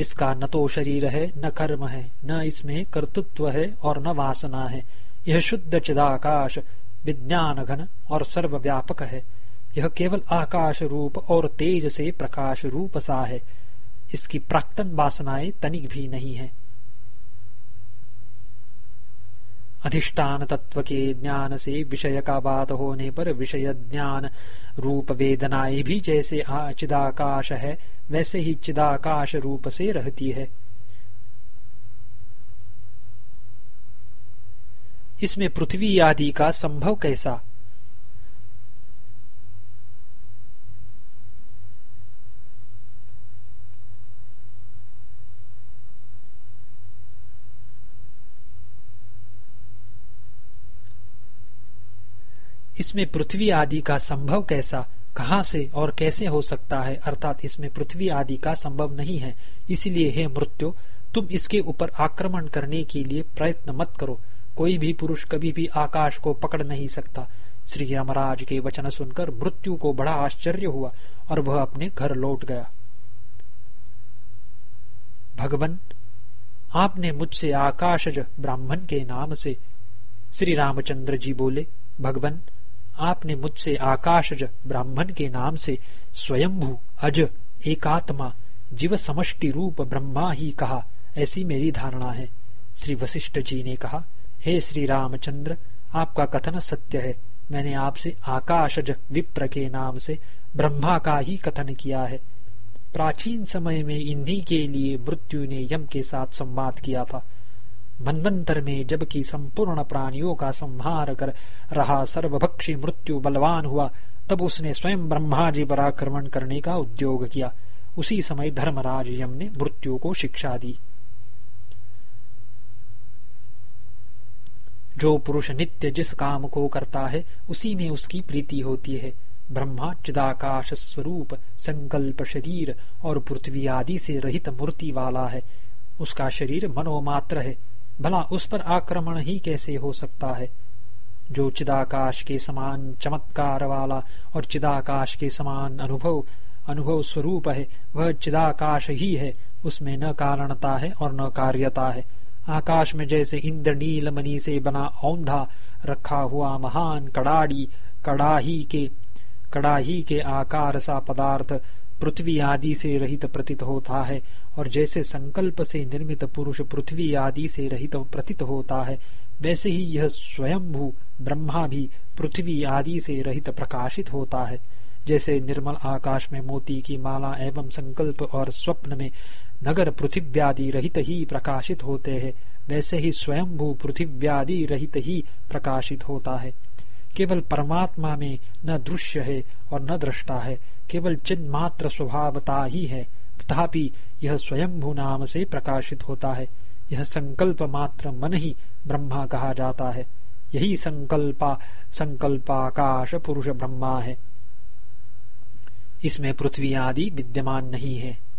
इसका न तो शरीर है, न कर्म है, न इसमें कर्तृत्व है और न वासना है। यह शुद्ध चिदाकाश विज्ञान घन और सर्वव्यापक है। यह केवल आकाश रूप और तेज से प्रकाश रूप सा है। इसकी प्राक्तन वासनाएँ तनिक भी नहीं है। अधिष्ठान तत्व के ज्ञान से विषय का बात होने पर विषय ज्ञान रूप वेदनाएँ भी जैसे चिदाकाश है, वैसे ही चिदाकाश रूप से रहती है। इसमें पृथ्वी आदि का संभव कैसा? इसमें पृथ्वी आदि का संभव कैसा? कहाँ से और कैसे हो सकता है? अर्थात इसमें पृथ्वी आदि का संभव नहीं है। इसलिए, हे मृत्यु, तुम इसके ऊपर आक्रमण करने के लिए प्रयत्न मत करो। कोई भी पुरुष कभी भी आकाश को पकड़ नहीं सकता। श्री यमराज के वचन सुनकर मृत्यु को बड़ा आश्चर्य हुआ और वह अपने घर लौट गया। भगवान, आपने मुझसे आकाशज ब्राह्मण के नाम से श्री रामचंद्र जी बोले। भगवान, आपने मुझसे आकाशज ब्राह्मण के नाम से स्वयंभू, अज, एकात्मा जीव समष्टि रूप ब्रह्मा ही कहा। ऐसी मेरी धारणा है। श्री वशिष्ठ जी ने कहा हे श्री रामचंद्र आपका कथन सत्य है। मैंने आपसे आकाशज विप्र के नाम से ब्रह्मा का ही कथन किया है। प्राचीन समय में इन्हीं के लिए मृत्यु ने यम के साथ संवाद किया था। मनवंतर में जबकि संपूर्ण प्राणियों का संहार कर रहा सर्वभक्षी मृत्यु बलवान हुआ, तब उसने स्वयं ब्रह्मा जी पर आक्रमण करने का उद्योग किया। उसी समय धर्मराज यम ने मृत्यु को शिक्षा दी। जो पुरुष नित्य जिस काम को करता है, उसी में उसकी प्रीति होती है। ब्रह्मा चिदाकाश स्वरूप, संकल्प शरीर और पृथ्वी आदि से रहित मूर्ति वाला है। उसका शरीर मनोमात्र है। भला उस पर आक्रमण ही कैसे हो सकता है? जो चिदाकाश के समान चमत्कार वाला और चिदाकाश के समान अनुभव अनुभव स्वरूप है, वह चिदाकाश ही है। उसमें न कारणता है और न कार्यता है। आकाश में जैसे इंद्रनील मणि से बना औंधा रखा हुआ महान कड़ाड़ी, कड़ाही के कड़ाही के आकार सा पदार्थ पृथ्वी आदि से रहित प्रतीत होता है और जैसे संकल्प से निर्मित पुरुष पृथ्वी आदि से रहित प्रतीत होता है, वैसे ही यह स्वयंभू ब्रह्मा भी पृथ्वी आदि से रहित प्रकाशित होता है। जैसे निर्मल आकाश में मोती की माला एवं संकल्प और स्वप्न में नगर पृथिव्यादि रहित ही प्रकाशित होते हैं। वैसे ही स्वयंभू पृथिव्यादि रहित ही प्रकाशित होता है। केवल परमात्मा में न दृश्य है और न दृष्टा है। केवल चिन्ह मात्र स्वभावता ही है। तथापि यह स्वयंभू नाम से प्रकाशित होता है। यह संकल्प मात्र मन ही ब्रह्मा कहा जाता है। यही संकल्पा, संकल्पाकाश पुरुष ब्रह्मा है। इसमें पृथ्वी आदि विद्यमान नहीं है।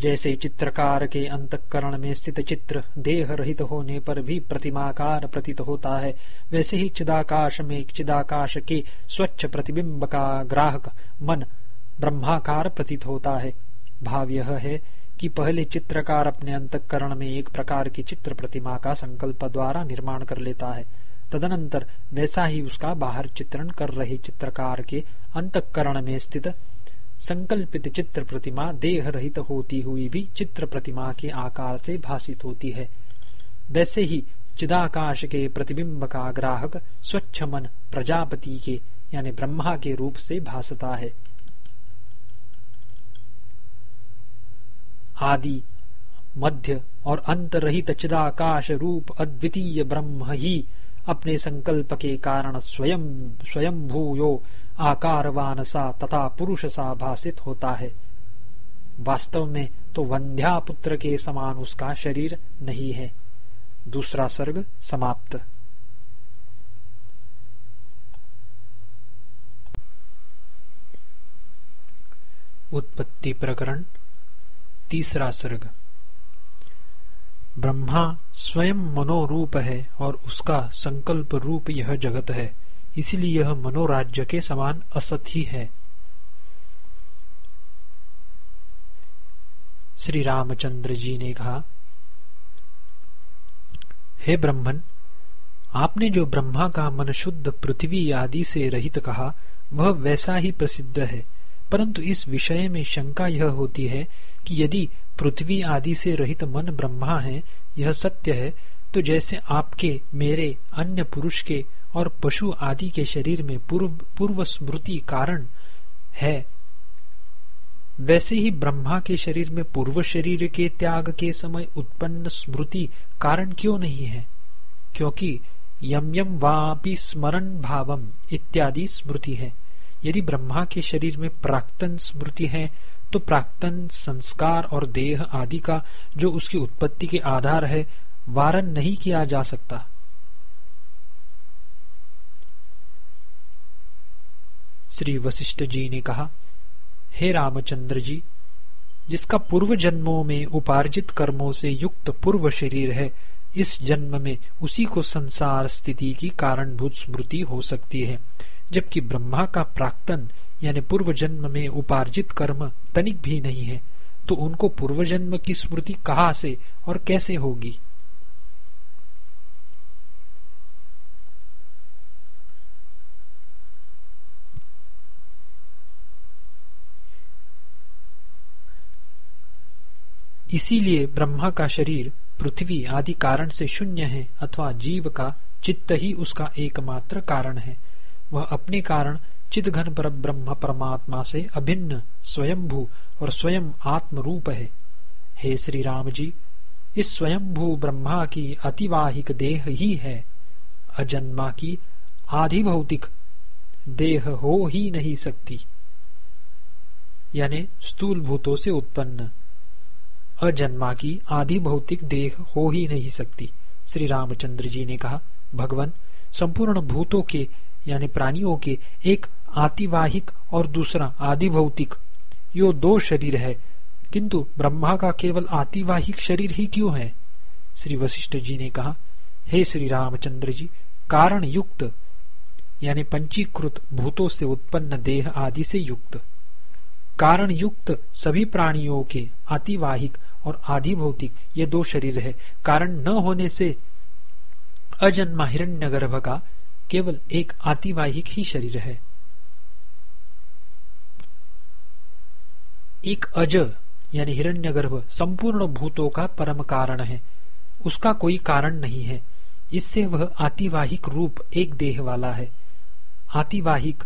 जैसे चित्रकार के अंतकरण में स्थित चित्र देह रहित होने पर भी प्रतिमाकार प्रतीत होता है, वैसे ही चिदाकाश में चिदाकाश के स्वच्छ प्रतिबिंब का ग्राहक मन ब्रह्माकार प्रतीत होता है। भाव यह है कि पहले चित्रकार अपने अंतकरण में एक प्रकार की चित्र प्रतिमा का संकल्प द्वारा निर्माण कर लेता है। तदनंतर वैसा ही उसका बाहर चित्रण कर रहे चित्रकार के अंतकरण में स्थित संकल्पित चित्र प्रतिमा देह रहित होती हुई भी चित्र प्रतिमा के आकार से भाषित होती है। वैसे ही चिदाकाश के प्रतिबिंब का ग्राहक स्वच्छ मन प्रजापति के, यानी ब्रह्मा के रूप से भासता है। आदि, मध्य और अंत रहित चिदाकाश रूप अद्वितीय ब्रह्म ही अपने संकल्प के कारण स्वयं स्वयं भूयो आकारवान सा तथा पुरुष सा भाषित होता है। वास्तव में तो वंध्या पुत्र के समान उसका शरीर नहीं है। दूसरा सर्ग समाप्त। उत्पत्ति प्रकरण, तीसरा सर्ग। ब्रह्मा स्वयं मनोरूप है और उसका संकल्प रूप यह जगत है। इसलिए यह मनोराज्य के समान असत ही है। श्री रामचंद्र जी ने कहा, हे ब्रह्मन, आपने जो ब्रह्मा का मन शुद्ध पृथ्वी आदि से रहित कहा, वह वैसा ही प्रसिद्ध है। परंतु इस विषय में शंका यह होती है कि यदि पृथ्वी आदि से रहित मन ब्रह्मा है, यह सत्य है तो जैसे आपके, मेरे, अन्य पुरुष के और पशु आदि के शरीर में पूर्व पूर्व स्मृति कारण है। वैसे ही ब्रह्मा के शरीर में पूर्व शरीर के त्याग के समय उत्पन्न स्मृति कारण क्यों नहीं है? क्योंकि यम यम वापि स्मरण भावम इत्यादि स्मृति है। यदि ब्रह्मा के शरीर में प्राक्तन स्मृति है तो प्राक्तन संस्कार और देह आदि का जो उसकी उत्पत्ति के आधार है, वारण नहीं किया जा सकता। श्री वशिष्ठ जी ने कहा, हे रामचंद्र जी, जिसका पूर्व जन्मों में उपार्जित कर्मों से युक्त पूर्व शरीर है, इस जन्म में उसी को संसार स्थिति की कारणभूत स्मृति हो सकती है, जबकि ब्रह्मा का प्राक्तन, यानी पूर्व जन्म में उपार्जित कर्म तनिक भी नहीं है तो उनको पूर्व जन्म की स्मृति कहाँ से और कैसे होगी? इसीलिए ब्रह्मा का शरीर पृथ्वी आदि कारण से शून्य है अथवा जीव का चित्त ही उसका एकमात्र कारण है। वह अपने कारण चित घन पर ब्रह्म परमात्मा से अभिन्न, स्वयंभू और स्वयं आत्म रूप है। हे श्री राम जी इस स्वयंभू ब्रह्मा की अतिवाहिक देह ही है। अजन्मा की आधि भौतिक देह हो ही नहीं सकती। यानी स्थूल भूतों से उत्पन्न। अजन्मा की आदि भौतिक देह हो ही नहीं सकती। श्री रामचंद्र जी ने कहा, भगवान, संपूर्ण भूतों के, यानी प्राणियों के एक आतिवाहिक और दूसरा आदि भौतिक यो दो शरीर है, किंतु ब्रह्मा का केवल आतिवाहिक शरीर ही क्यों है? श्री वशिष्ठ जी ने कहा, हे श्री रामचंद्र जी कारण युक्त यानी पंचीकृत भूतों से उत्पन्न देह आदि से युक्त कारण युक्त सभी प्राणियों के अतिवाहिक और आधि भौतिक, ये दो शरीर है। कारण न होने से अजन्मा हिरण्य गर्भ का केवल एक आतिवाहिक ही शरीर है। एक अज, यानी हिरण्यगर्भ, संपूर्ण भूतों का परम कारण है। उसका कोई कारण नहीं है। इससे वह आतिवाहिक रूप एक देह वाला है। आतिवाहिक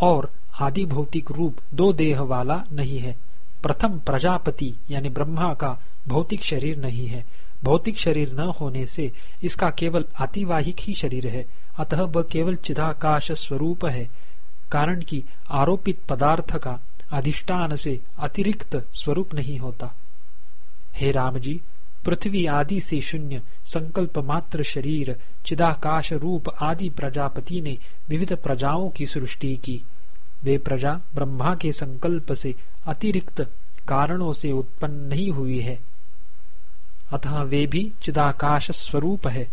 और आदि भौतिक रूप दो देह वाला नहीं है। प्रथम प्रजापति, यानी ब्रह्मा का भौतिक शरीर नहीं है। भौतिक शरीर न होने से इसका केवल आतिवाहिक ही शरीर है। अतः वह केवल चिदाकाश स्वरूप है, कारण कि आरोपित पदार्थ का अधिष्ठान से अतिरिक्त स्वरूप नहीं होता। हे राम जी पृथ्वी आदि से शून्य संकल्प मात्र शरीर, चिदाकाश रूप आदि प्रजापति ने विविध प्रजाओं की सृष्टि की। वे प्रजा ब्रह्मा के संकल्प से अतिरिक्त कारणों से उत्पन्न नहीं हुई है। अतः वे भी चिदाकाश स्वरूप है।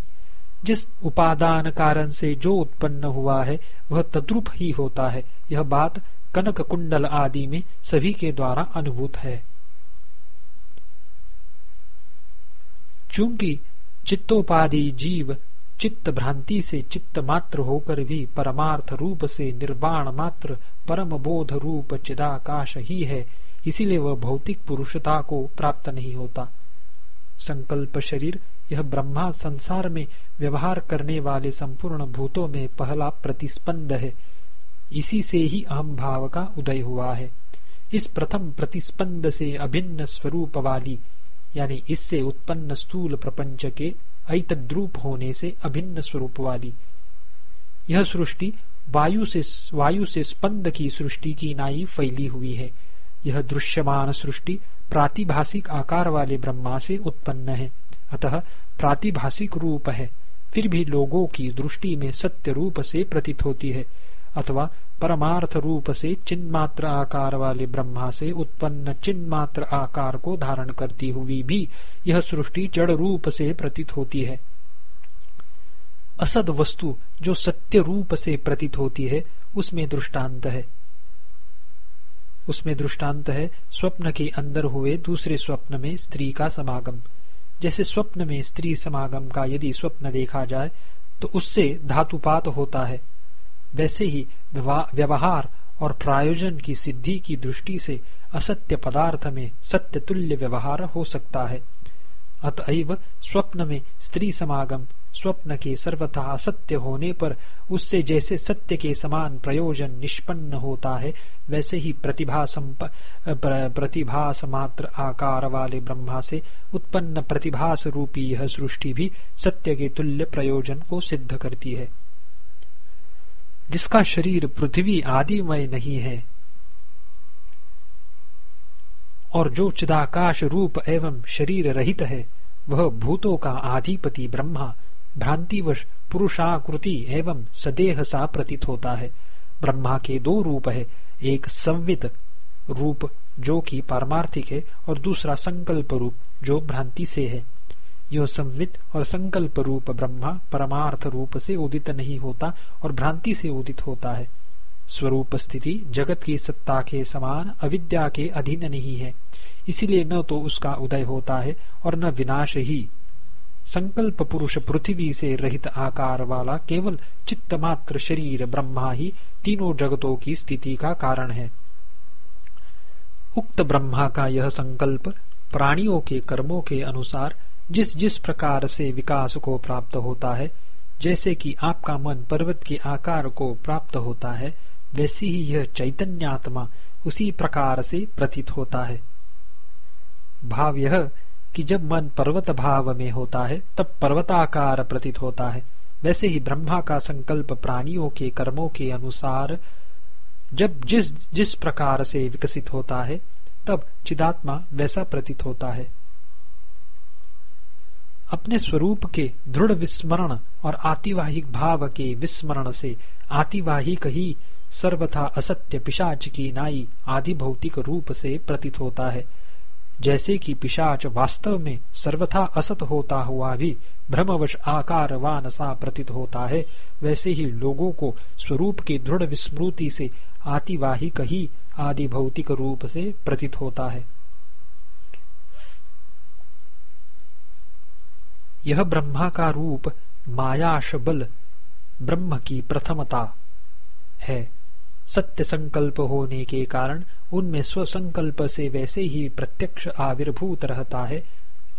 जिस उपादान कारण से जो उत्पन्न हुआ है, वह तद्रुप ही होता है। यह बात कनक कुंडल आदि में सभी के द्वारा अनुभूत है। चूँकि चित्तोपाधि जीव चित्त भ्रांति से चित्त मात्र होकर भी परमार्थ रूप से निर्वाण मात्र, परम बोध रूप चिदाकाश ही है। इसीलिए वह भौतिक पुरुषता को प्राप्त नहीं होता। संकल्प शरीर, यह ब्रह्मा संसार में व्यवहार करने वाले संपूर्ण भूतों में पहला प्रतिस्पंद है। इसी से ही अहम भाव का उदय हुआ है। इस प्रथम प्रतिस्पंद से अभिन्न स्वरूप वाली, यानी इससे उत्पन्न स्थूल प्रपंच के ऐतद्रूप होने से अभिन्न स्वरूप वाली यह सृष्टि वायु से वायु से स्पंद की सृष्टि की नाई फैली हुई है। यह दृश्यमान सृष्टि प्रातिभाषिक आकार वाले ब्रह्मा से उत्पन्न है। अतः प्रातिभाषिक रूप है। फिर भी लोगों की दृष्टि में सत्य रूप से प्रतीत होती है। अथवा परमार्थ रूप से चिन्मात्र आकार वाले ब्रह्मा से उत्पन्न चिन्मात्र आकार को धारण करती हुई भी यह सृष्टि जड़ रूप से प्रतीत होती है। असद वस्तु जो सत्य रूप से प्रतीत होती है, उसमें दृष्टांत है। उसमें दृष्टांत है स्वप्न के अंदर हुए दूसरे स्वप्न में स्त्री का समागम। जैसे स्वप्न में स्त्री समागम का यदि स्वप्न देखा जाए तो उससे धातुपात होता है। वैसे ही व्यवहार और प्रायोजन की सिद्धि की दृष्टि से असत्य पदार्थ में सत्य तुल्य व्यवहार हो सकता है। अतएव स्वप्न में स्त्री समागम, स्वप्न के सर्वथा असत्य होने पर उससे जैसे सत्य के समान प्रयोजन निष्पन्न होता है, वैसे ही प्रतिभा प्रतिभास मात्र आकार वाले ब्रह्मा से उत्पन्न प्रतिभास रूपी यह सृष्टि भी सत्य के तुल्य प्रयोजन को सिद्ध करती है। जिसका शरीर पृथ्वी आदिमय नहीं है, और जो चिदाकाश रूप एवं शरीर रहित है, वह भूतों का आधिपति ब्रह्मा, भ्रांतिवश पुरुषाकृति एवं सदेह सा प्रतीत होता है। ब्रह्मा के दो रूप है, एक संवित रूप जो कि पारमार्थिक है, और दूसरा संकल्प रूप जो भ्रांति से है। यह संवित और संकल्प रूप ब्रह्मा परमार्थ रूप से उदित नहीं होता और भ्रांति से उदित होता है। स्वरूप स्थिति जगत की सत्ता के समान अविद्या के अधीन नहीं है। इसीलिए न तो उसका उदय होता है और न विनाश ही। संकल्प पुरुष पृथ्वी से रहित आकार वाला केवल चित्त मात्र शरीर ब्रह्मा ही तीनों जगतों की स्थिति का कारण है। उक्त ब्रह्मा का यह संकल्प प्राणियों के कर्मों के अनुसार जिस जिस प्रकार से विकास को प्राप्त होता है, जैसे कि आपका मन पर्वत के आकार को प्राप्त होता है, वैसी ही यह चैतन्यात्मा उसी प्रकार से प्रतीत होता है। भाव यह कि जब मन पर्वत भाव में होता है, तब पर्वताकार प्रतीत होता है। वैसे ही ब्रह्मा का संकल्प प्राणियों के कर्मों के अनुसार जब जिस जिस प्रकार से विकसित होता है, तब चिदात्मा वैसा प्रतीत होता है। अपने स्वरूप के दृढ़ विस्मरण और आतिवाहिक भाव के विस्मरण से आतिवाहिक ही सर्वथा असत्य पिशाच की नाई आदि भौतिक रूप से प्रतीत होता है। जैसे कि पिशाच वास्तव में सर्वथा असत होता हुआ भी भ्रमवश आकारवान सा प्रतीत होता है, वैसे ही लोगों को स्वरूप की दृढ़ विस्मृति से आतिवाहिक ही आदि भौतिक रूप से प्रतीत होता है। यह ब्रह्मा का रूप मायाश बल ब्रह्म की प्रथमता है। सत्य संकल्प होने के कारण उनमें स्वसंकल्प से वैसे ही प्रत्यक्ष आविर्भूत रहता है।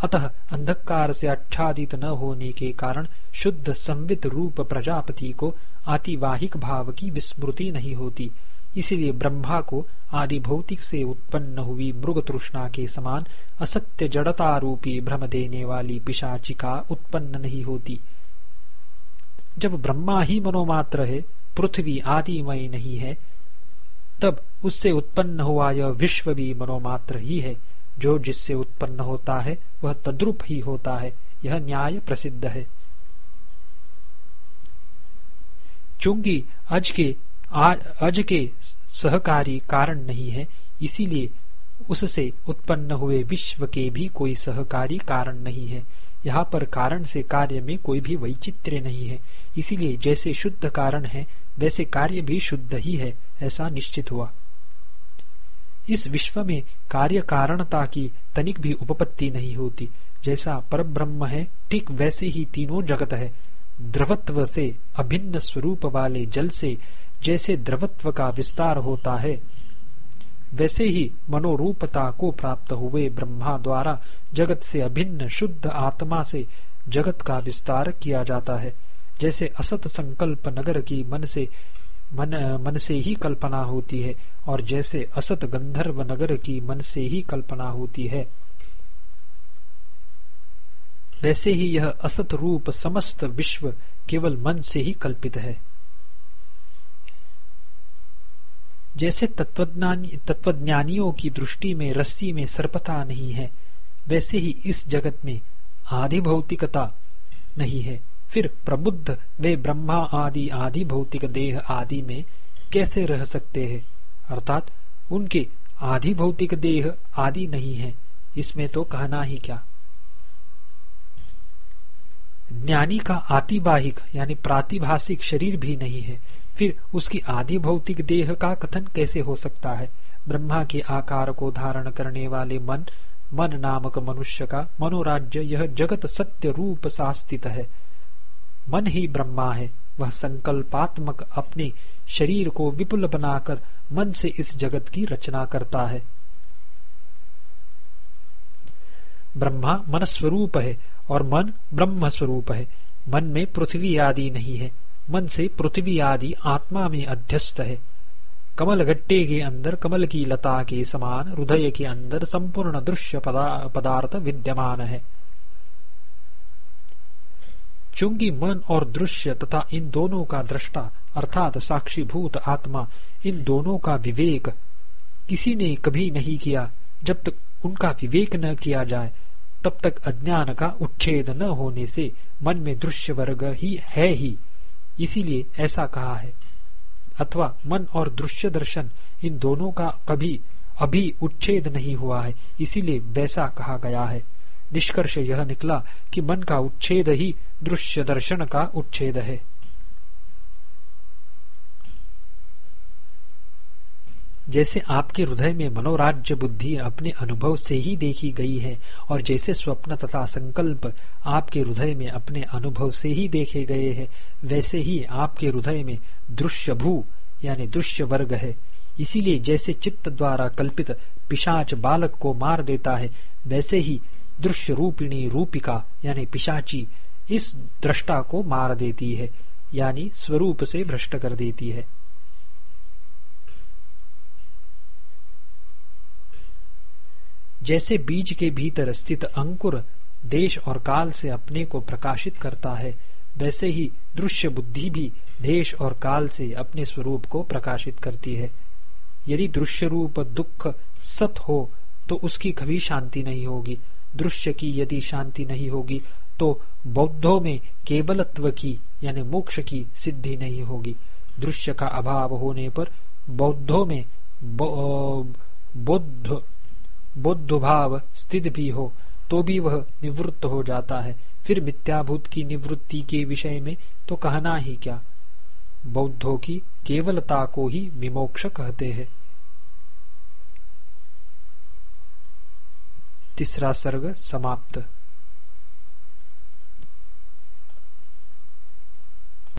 अतः अंधकार से आच्छादित न होने के कारण शुद्ध संवित रूप प्रजापति को आतिवाहिक भाव की विस्मृति नहीं होती। इसलिए ब्रह्मा को आदि भौतिक से उत्पन्न हुई मृग तृष्णा के समान असत्य जड़ता रूपी भ्रम देने वाली पिशाचिका उत्पन्न नहीं होती। जब ब्रह्मा ही मनोमात्र है, पृथ्वी आदिमय नहीं है, तब उससे उत्पन्न हुआ यह विश्व भी मनोमात्र ही है। जो जिससे उत्पन्न होता है, वह तद्रुप ही होता है, यह न्याय प्रसिद्ध है। चूँकि अज के अज के सहकारी कारण नहीं है, इसीलिए उससे उत्पन्न हुए विश्व के भी कोई सहकारी कारण नहीं है। यहाँ पर कारण से कार्य में कोई भी वैचित्र्य नहीं है। इसीलिए जैसे शुद्ध कारण है, वैसे कार्य भी शुद्ध ही है, ऐसा निश्चित हुआ। इस विश्व में कार्य कारणता की तनिक भी उपपत्ति नहीं होती। जैसा पर ब्रह्म है, ठीक वैसे ही तीनों जगत है। द्रवत्व से अभिन्न स्वरूप वाले जल से जैसे द्रवत्व का विस्तार होता है, वैसे ही मनोरूपता को प्राप्त हुए ब्रह्मा द्वारा जगत से अभिन्न शुद्ध आत्मा से जगत का विस्तार किया जाता है। जैसे असत संकल्प नगर की मन से, मन मन से ही कल्पना होती है और जैसे असत गंधर्व नगर की मन से ही कल्पना होती है, वैसे ही यह असत रूप समस्त विश्व केवल मन से ही कल्पित है। जैसे तत्वज्ञानी तत्वज्ञानियों की दृष्टि में रस्सी में सर्पता नहीं है, वैसे ही इस जगत में आधि भौतिकता नहीं है। फिर प्रबुद्ध वे ब्रह्मा आदि आदि भौतिक देह आदि में कैसे रह सकते हैं? अर्थात उनके आदि भौतिक देह आदि नहीं है। इसमें तो कहना ही क्या? ज्ञानी का आतिवाहिक यानी प्रातिभाषिक शरीर भी नहीं है। फिर उसकी आदि भौतिक देह का कथन कैसे हो सकता है? ब्रह्मा के आकार को धारण करने वाले मन मन नामक मनुष्य का मनोराज्य यह जगत सत्य रूप सा स्थित है। मन ही ब्रह्मा है। वह संकल्पात्मक अपने शरीर को विपुल बनाकर मन से इस जगत की रचना करता है। ब्रह्मा मन स्वरूप है और मन ब्रह्म स्वरूप है। मन में पृथ्वी आदि नहीं है। मन से पृथ्वी आदि आत्मा में अध्यस्त है। कमल गट्टे के अंदर कमल की लता के समान हृदय के अंदर संपूर्ण दृश्य पदा, पदार्थ विद्यमान है। चूँकि मन और दृश्य तथा इन दोनों का दृष्टा अर्थात साक्षीभूत आत्मा इन दोनों का विवेक किसी ने कभी नहीं किया। जब तक उनका विवेक न किया जाए तब तक अज्ञान का उच्छेद न होने से मन में दृश्य वर्ग ही है ही। इसीलिए ऐसा कहा है। अथवा मन और दृश्य दर्शन इन दोनों का कभी, अभी उच्छेद नहीं हुआ है, इसीलिए वैसा कहा गया है। निष्कर्ष यह निकला कि मन का उच्छेद ही दृश्य दर्शन का उच्छेद है। जैसे आपके हृदय में मनोराज्य बुद्धि अपने अनुभव से ही देखी गई है, और जैसे स्वप्न तथा संकल्प आपके हृदय में अपने अनुभव से ही देखे गए हैं, वैसे ही आपके हृदय में दृश्य भू यानी दृश्य वर्ग है। इसीलिए जैसे चित्त द्वारा कल्पित पिशाच बालक को मार देता है, वैसे ही दृश्य रूपिणी रूपिका, यानी पिशाची, इस दृष्टा को मार देती है, यानी स्वरूप से भ्रष्ट कर देती है। जैसे बीज के भीतर स्थित अंकुर देश और काल से अपने को प्रकाशित करता है, वैसे ही दृश्य बुद्धि भी देश और काल से अपने स्वरूप को प्रकाशित करती है। यदि दृश्य रूप दुख सत हो तो उसकी कभी शांति नहीं होगी। दृश्य की यदि शांति नहीं होगी तो बौद्धों में केवलत्व की, यानी मोक्ष की सिद्धि नहीं होगी। दृश्य का अभाव होने पर बौद्धों में बौद्ध बुद्ध भाव स्थित भी हो तो भी वह निवृत्त हो जाता है। फिर मिथ्याभूत की निवृत्ति के विषय में तो कहना ही क्या? बौद्धों की केवलता को ही विमोक्ष कहते हैं। तीसरा सर्ग समाप्त।